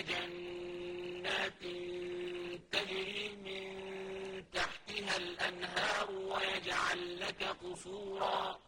جنات تجري من تحتها الأنهار ويجعل لك قصورا.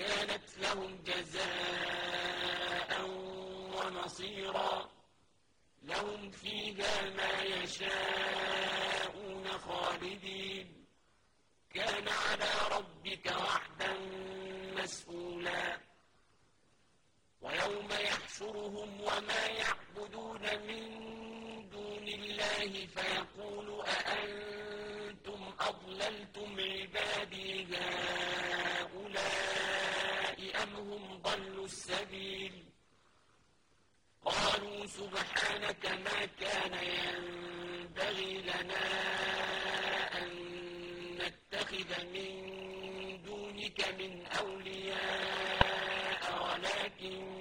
كانت لهم جزاء ومصيرا. لهم فيها ما يشاءون خالدين. كان على ربك وحدا مسؤولا. ويوم يحشرهم وما يعبدون من دون الله فيقول أأنتم أضللتم عبادي هؤلاء؟ أم هم ضلوا السبيل قالوا سبحانك ما كان ينبغي لنا أن نتخذ من دونك من أولياء ولكن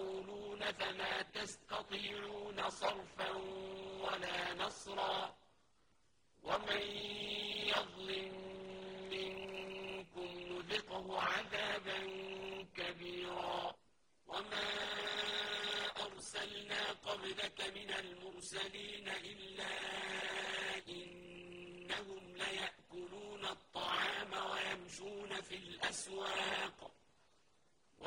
يقولون فما تستطيعون صرفا ولا نصرا ومن يظلم منكم نذقه عذابا كبيرا وما أرسلنا قبلك من المرسلين إلا إنهم ليأكلون الطعام ويمشون في الأسواق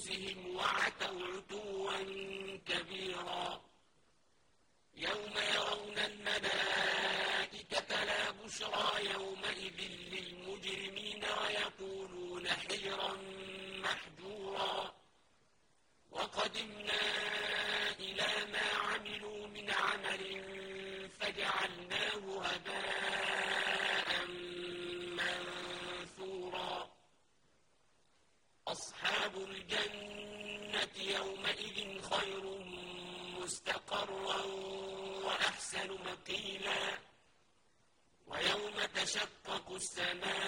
أنفسهم وعتوا عتوا كبيرا يوم تشقق السماء.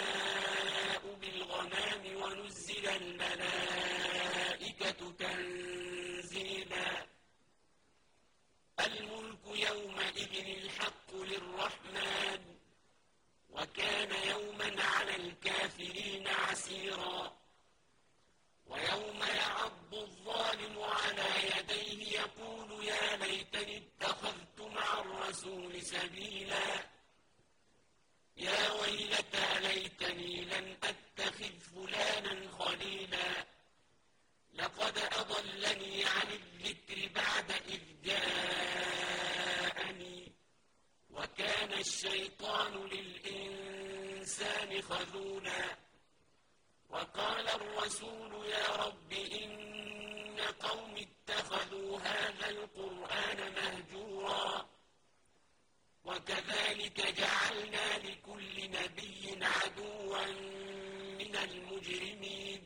المجرمين.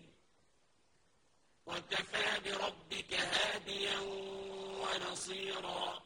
وكفى بربك هاديا ونصيرا.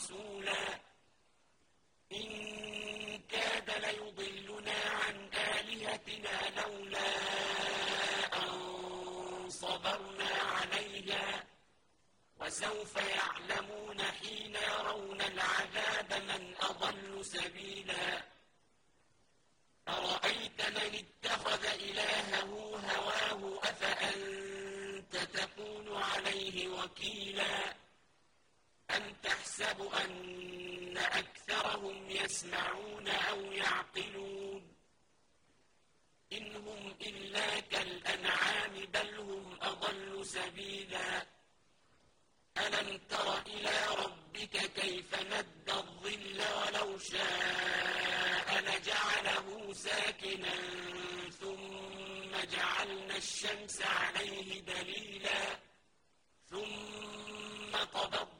رسول يحسب أن أكثرهم يسمعون أو يعقلون. إنهم إلا كالأنعام بل هم أضل سبيلا. ألم تر إلى ربك كيف مد الظل ولو شاء لجعله ساكنا ثم جعلنا الشمس عليه دليلا. ثم قبضنا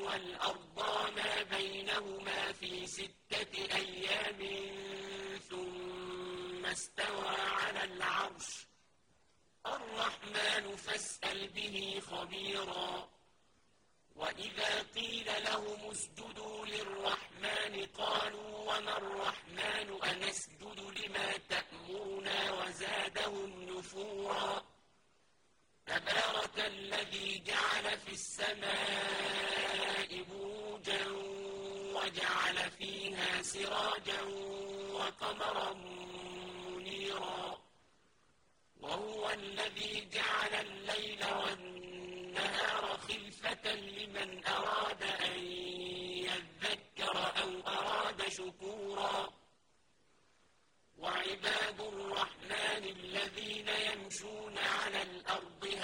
والأرض ما بينهما في ستة أيام ثم استوى على العرش. الرحمن فاسأل به خبيرا. وإذا قيل لهم اسجدوا للرحمن قالوا وما الرحمن؟ أنسجد لما تأمرنا وزادهم نفورا. تبارك الذي جعل في السماء بروجا وجعل فيها سراجا وقمرا منيرا. وهو الذي جعل الليل والنهار خلفة لمن أراد أن يذكر أو أراد شكورا وعباد الرحمن الذين يمشون على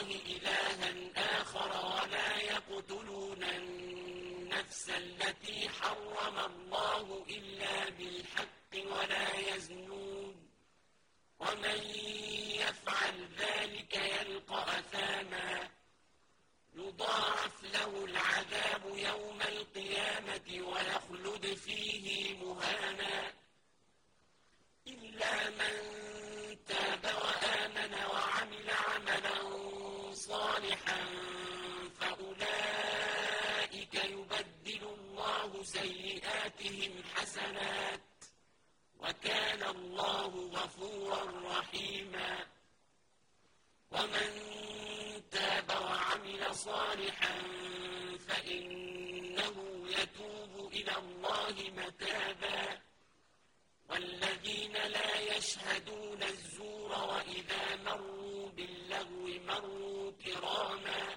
الله إلها آخر ولا يقتلون النفس التي حرم الله إلا بالحق ولا يزنون. ومن يفعل ذلك يلقى أثاما يضاعف له العذاب يوم القيامة ويخلد فيه مهانا إلا من تاب وآمن وعمل عملا صالحا فأولئك يبدل الله سيئاتهم حسنات وكان الله غفورا رحيما ومن تاب وعمل صالحا فإنه يتوب إلى الله متابا والذين لا يشهدون الزور وإذا مروا باللغو مروا كراما